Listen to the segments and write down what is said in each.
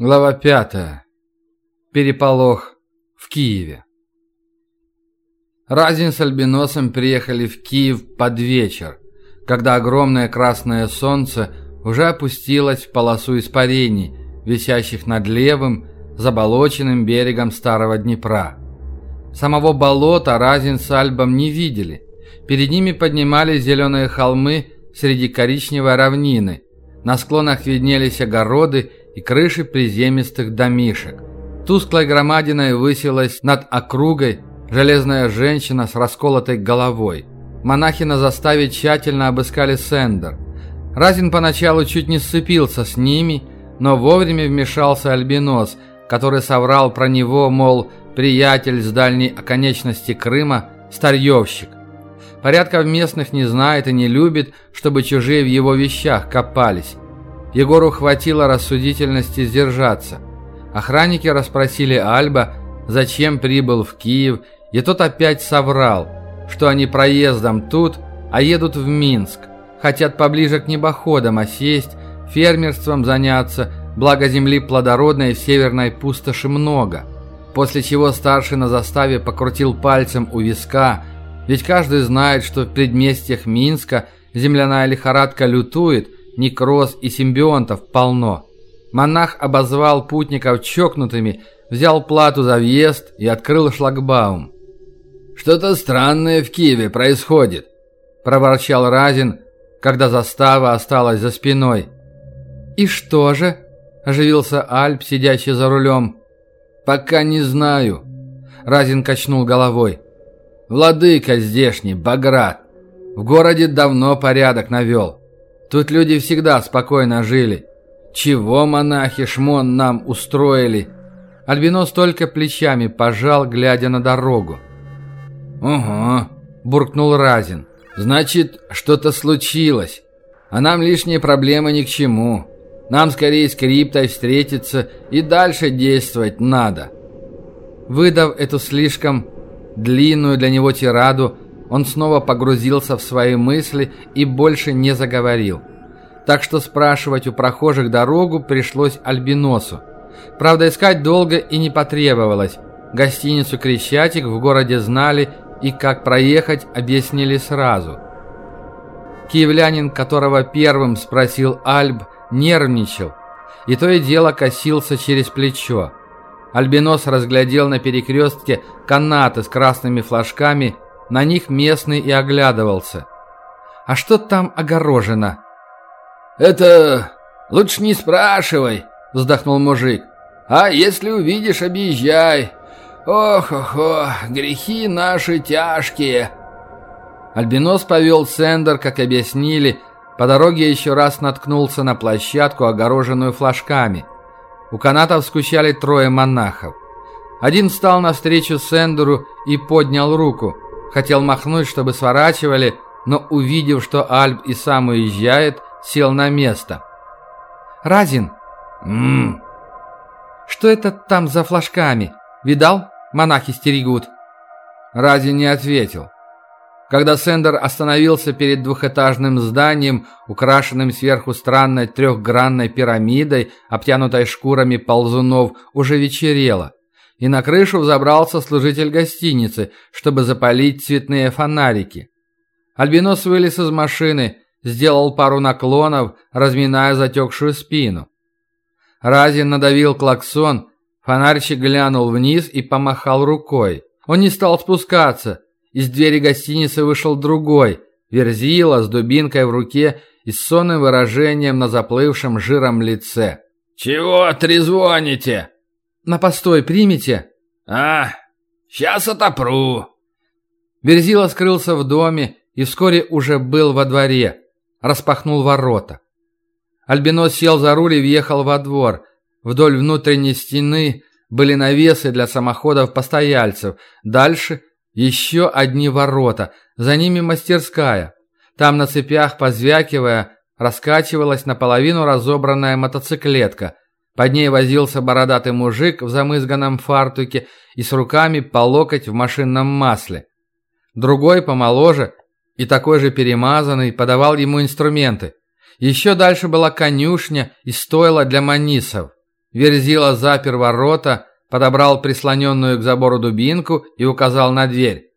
Глава пятая. Переполох в Киеве. Разин с Альбиносом приехали в Киев под вечер, когда огромное красное солнце уже опустилось в полосу испарений, висящих над левым, заболоченным берегом старого Днепра. Самого болота Разин с Альбом не видели. Перед ними поднимались зеленые холмы среди коричневой равнины. На склонах виднелись огороды и крыши приземистых домишек. Тусклой громадиной высилась над округой железная женщина с расколотой головой. Монахи на заставе тщательно обыскали Сендер. Разин поначалу чуть не сцепился с ними, но вовремя вмешался Альбинос, который соврал про него, мол, приятель с дальней оконечности Крыма, старьевщик. Порядков местных не знает и не любит, чтобы чужие в его вещах копались. Егору хватило рассудительности сдержаться. Охранники расспросили Альба, зачем прибыл в Киев, и тот опять соврал, что они проездом тут, а едут в Минск. Хотят поближе к небоходам осесть, фермерством заняться, благо земли плодородной в северной пустоши много. После чего старший на заставе покрутил пальцем у виска, ведь каждый знает, что в предместьях Минска земляная лихорадка лютует – некроз и симбионтов полно. Монах обозвал путников чокнутыми, взял плату за въезд и открыл шлагбаум. «Что-то странное в Киеве происходит», – проворчал Разин, когда застава осталась за спиной. «И что же?» – оживился Альп, сидящий за рулем. «Пока не знаю», – Разин качнул головой. «Владыка здешний, Баграт, в городе давно порядок навел. Тут люди всегда спокойно жили. Чего монахи шмон нам устроили? Альбинос только плечами пожал, глядя на дорогу. «Ого», – буркнул Разин. «Значит, что-то случилось. А нам лишние проблемы ни к чему. Нам скорее с криптой встретиться и дальше действовать надо». Выдав эту слишком длинную для него тираду, он снова погрузился в свои мысли и больше не заговорил. Так что спрашивать у прохожих дорогу пришлось Альбиносу. Правда, искать долго и не потребовалось. Гостиницу «Крещатик» в городе знали и как проехать объяснили сразу. Киевлянин, которого первым спросил Альб, нервничал. И то и дело косился через плечо. Альбинос разглядел на перекрестке канаты с красными флажками – на них местный и оглядывался. «А что там огорожено?» «Это... лучше не спрашивай», — вздохнул мужик. «А если увидишь, объезжай. Ох-охо, грехи наши тяжкие». Альбинос повел Сендер, как объяснили. По дороге еще раз наткнулся на площадку, огороженную флажками. У канатов скучали трое монахов. Один встал навстречу Сендеру и поднял руку — Хотел махнуть, чтобы сворачивали, но увидев, что Альб и сам уезжает, сел на место. «Разин!» «Ммм!» «Что это там за флажками? Видал? Монахи стерегут!» Разин не ответил. Когда Сендер остановился перед двухэтажным зданием, украшенным сверху странной трехгранной пирамидой, обтянутой шкурами ползунов, уже вечерело и на крышу взобрался служитель гостиницы, чтобы запалить цветные фонарики. Альбинос вылез из машины, сделал пару наклонов, разминая затекшую спину. Разин надавил клаксон, фонарщик глянул вниз и помахал рукой. Он не стал спускаться. Из двери гостиницы вышел другой, верзила с дубинкой в руке и с сонным выражением на заплывшем жиром лице. «Чего трезвоните?» На постой примете?» «А, сейчас отопру». Верзила скрылся в доме и вскоре уже был во дворе. Распахнул ворота. Альбинос сел за руль и въехал во двор. Вдоль внутренней стены были навесы для самоходов постояльцев. Дальше еще одни ворота. За ними мастерская. Там на цепях, позвякивая, раскачивалась наполовину разобранная мотоциклетка. Под ней возился бородатый мужик в замызганном фартуке и с руками по локоть в машинном масле. Другой, помоложе и такой же перемазанный, подавал ему инструменты. Еще дальше была конюшня и стойло для манисов. Верзила запер ворота, подобрал прислоненную к забору дубинку и указал на дверь.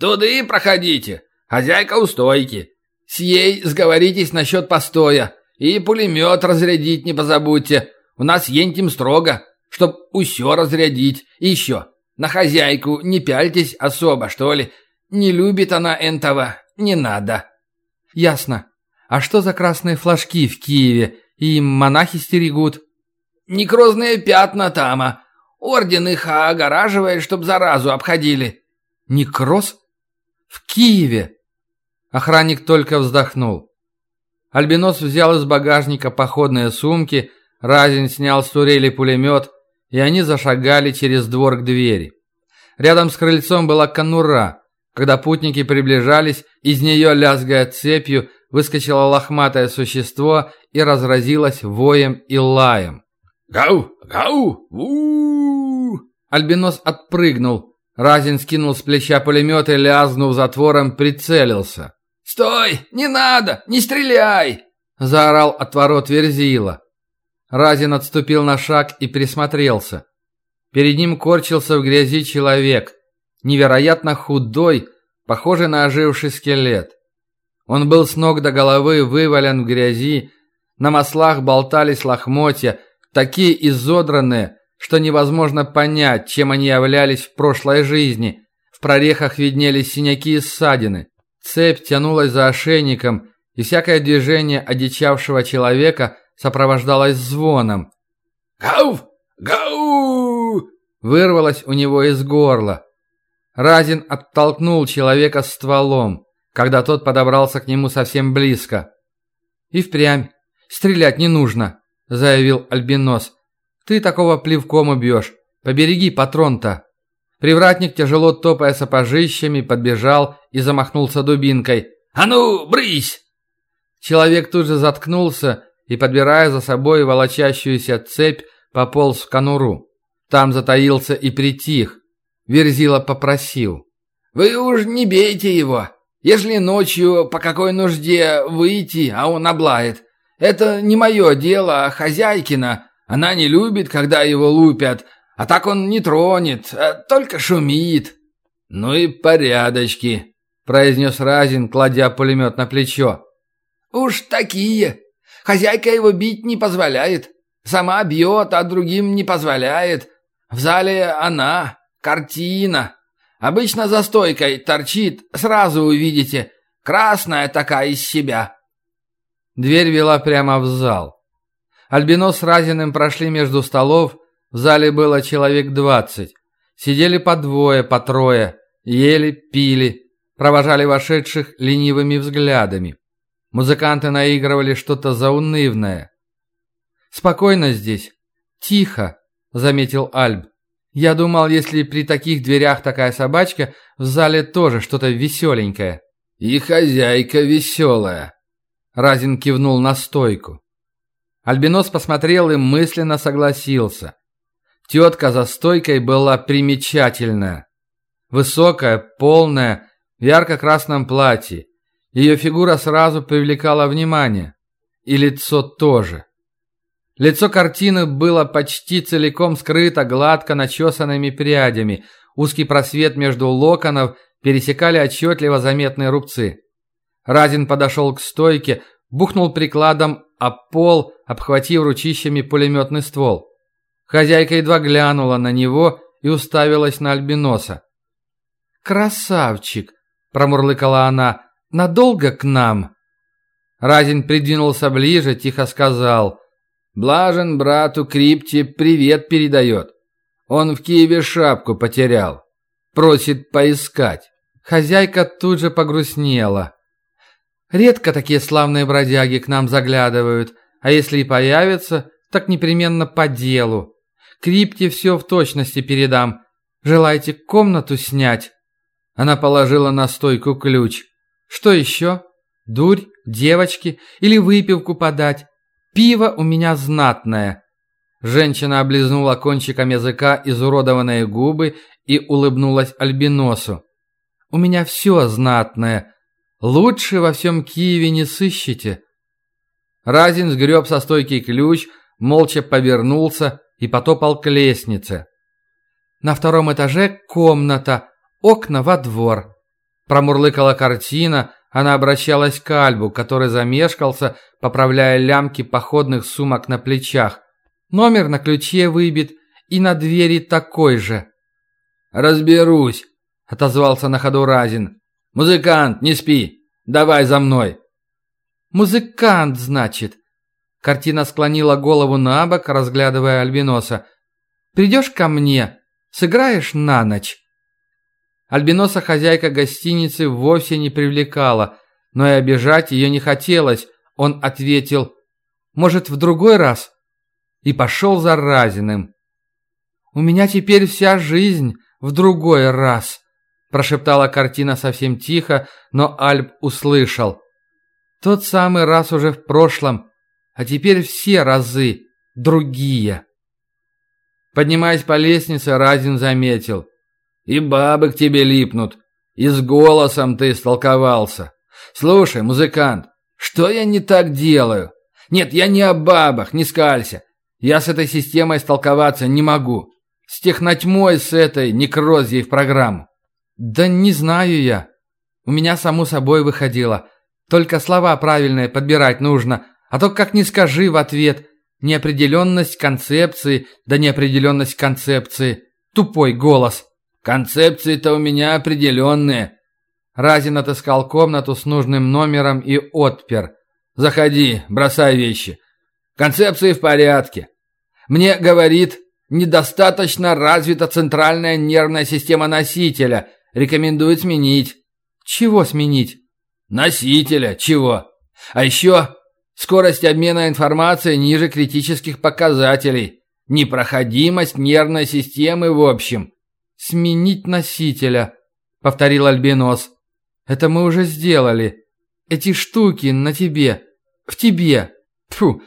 «Туды проходите. Хозяйка у стойки. С ей сговоритесь насчет постоя. И пулемет разрядить не позабудьте. У нас ентим строго, чтоб усё разрядить. И еще, на хозяйку не пяльтесь особо, что ли. Не любит она энтова, не надо». «Ясно. А что за красные флажки в Киеве? И монахи стерегут?» «Некрозные пятна тама. Орден их огораживает, чтоб заразу обходили». «Некроз? В Киеве?» Охранник только вздохнул. Альбинос взял из багажника походные сумки, Разин снял с турели пулемет, и они зашагали через двор к двери. Рядом с крыльцом была конура. Когда путники приближались, из нее, лязгая цепью, выскочило лохматое существо и разразилось воем и лаем. «Гау! Гау! у, Альбинос отпрыгнул. Разин скинул с плеча пулемет и, лязнув затвором, прицелился. «Стой! Не надо! Не стреляй!» – заорал от ворот Верзила. Разин отступил на шаг и присмотрелся. Перед ним корчился в грязи человек, невероятно худой, похожий на оживший скелет. Он был с ног до головы вывален в грязи, на маслах болтались лохмотья, такие изодранные, что невозможно понять, чем они являлись в прошлой жизни. В прорехах виднелись синяки и ссадины. Цепь тянулась за ошейником, и всякое движение одичавшего человека сопровождалось звоном. «Гауф! Гау!» вырвалось у него из горла. Разин оттолкнул человека стволом, когда тот подобрался к нему совсем близко. «И впрямь. Стрелять не нужно», — заявил Альбинос. «Ты такого плевком убьешь. Побереги патрон-то». Привратник, тяжело топая сапожищами, подбежал и замахнулся дубинкой. «А ну, брысь!» Человек тут же заткнулся и, подбирая за собой волочащуюся цепь, пополз в конуру. Там затаился и притих. Верзила попросил. «Вы уж не бейте его. Если ночью по какой нужде выйти, а он облает. Это не мое дело, а хозяйкина. Она не любит, когда его лупят, а так он не тронет, а только шумит». «Ну и порядочки», — произнес Разин, кладя пулемет на плечо. «Уж такие. Хозяйка его бить не позволяет. Сама бьет, а другим не позволяет. В зале она, картина. Обычно за стойкой торчит, сразу увидите. Красная такая из себя». Дверь вела прямо в зал. Альбинос с Разиным прошли между столов, в зале было человек двадцать. Сидели по двое, по трое, ели, пили, провожали вошедших ленивыми взглядами. Музыканты наигрывали что-то заунывное. «Спокойно здесь. Тихо», — заметил Альб. «Я думал, если при таких дверях такая собачка, в зале тоже что-то веселенькое». «И хозяйка веселая», — Разин кивнул на стойку. Альбинос посмотрел и мысленно согласился. Тетка за стойкой была примечательная. Высокая, полная, в ярко-красном платье. Ее фигура сразу привлекала внимание. И лицо тоже. Лицо картины было почти целиком скрыто гладко начесанными прядями. Узкий просвет между локонов пересекали отчетливо заметные рубцы. Разин подошел к стойке, бухнул прикладом о пол, обхватив ручищами пулеметный ствол. Хозяйка едва глянула на него и уставилась на Альбиноса. «Красавчик!» – промурлыкала она. «Надолго к нам?» Разин придвинулся ближе, тихо сказал. «Блажен брату Крипте привет передает. Он в Киеве шапку потерял. Просит поискать». Хозяйка тут же погрустнела. «Редко такие славные бродяги к нам заглядывают, а если и появятся, так непременно по делу. Крипте все в точности передам. Желаете комнату снять?» Она положила на стойку ключ. «Что еще? Дурь, девочки или выпивку подать? Пиво у меня знатное». Женщина облизнула кончиком языка изуродованные губы и улыбнулась Альбиносу. «У меня все знатное. Лучше во всем Киеве не сыщете». Разин сгреб со стойки ключ, молча повернулся, и потопал к лестнице. На втором этаже комната, окна во двор. Промурлыкала картина, она обращалась к Альбу, который замешкался, поправляя лямки походных сумок на плечах. Номер на ключе выбит, и на двери такой же. «Разберусь», — отозвался на ходу Разин. «Музыкант, не спи! Давай за мной!» «Музыкант, значит?» Картина склонила голову на бок, разглядывая Альбиноса. «Придешь ко мне? Сыграешь на ночь?» Альбиноса хозяйка гостиницы вовсе не привлекала, но и обижать ее не хотелось. Он ответил «Может, в другой раз?» и пошел за Разиным. «У меня теперь вся жизнь в другой раз», прошептала картина совсем тихо, но Альб услышал. «Тот самый раз уже в прошлом, а теперь все разы другие». Поднимаясь по лестнице, Разин заметил. «И бабы к тебе липнут, и с голосом ты истолковался. Слушай, музыкант, что я не так делаю? Нет, я не о бабах, не скалься. Я с этой системой столковаться не могу. С технотьмой с этой некрозией в программу. Да не знаю я. У меня само собой выходило. Только слова правильные подбирать нужно. А то как не скажи в ответ. Неопределенность концепции, да неопределенность концепции. Тупой голос. Концепции-то у меня определенные. Разин отыскал комнату с нужным номером и отпер. «Заходи, бросай вещи. Концепции в порядке. Мне, говорит, недостаточно развита центральная нервная система носителя. Рекомендует сменить. Чего сменить? Носителя. Чего? А еще скорость обмена информацией ниже критических показателей. Непроходимость нервной системы в общем. Сменить носителя, повторил Альбинос. Это мы уже сделали. Эти штуки на тебе. В тебе. Фу.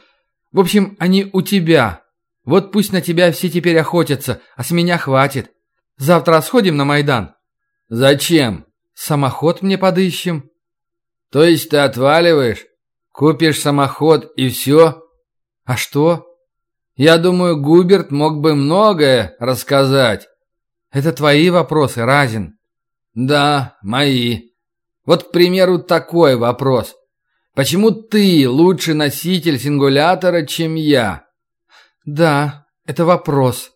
В общем, они у тебя. Вот пусть на тебя все теперь охотятся, а с меня хватит. Завтра сходим на Майдан». «Зачем? Самоход мне подыщем». «То есть ты отваливаешь? Купишь самоход и все?» «А что?» «Я думаю, Губерт мог бы многое рассказать». «Это твои вопросы, Разин». «Да, мои. Вот, к примеру, такой вопрос. Почему ты лучший носитель сингулятора, чем я?» «Да, это вопрос.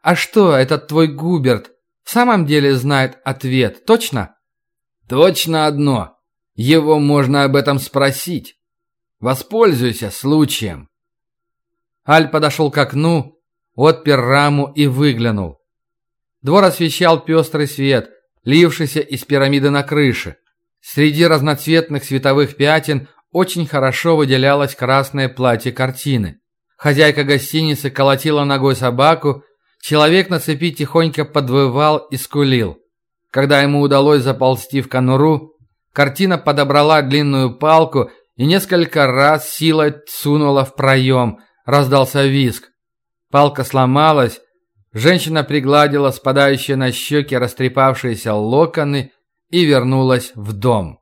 А что, этот твой Губерт в самом деле знает ответ, точно?» «Точно одно. Его можно об этом спросить. Воспользуйся случаем». Аль подошел к окну, отпер раму и выглянул. Двор освещал пестрый свет, лившийся из пирамиды на крыше. Среди разноцветных световых пятен очень хорошо выделялось красное платье картины. Хозяйка гостиницы колотила ногой собаку, человек на цепи тихонько подвывал и скулил. Когда ему удалось заползти в конуру, картина подобрала длинную палку и несколько раз силой сунула в проем, раздался виск. Палка сломалась, женщина пригладила спадающие на щеки растрепавшиеся локоны и вернулась в дом.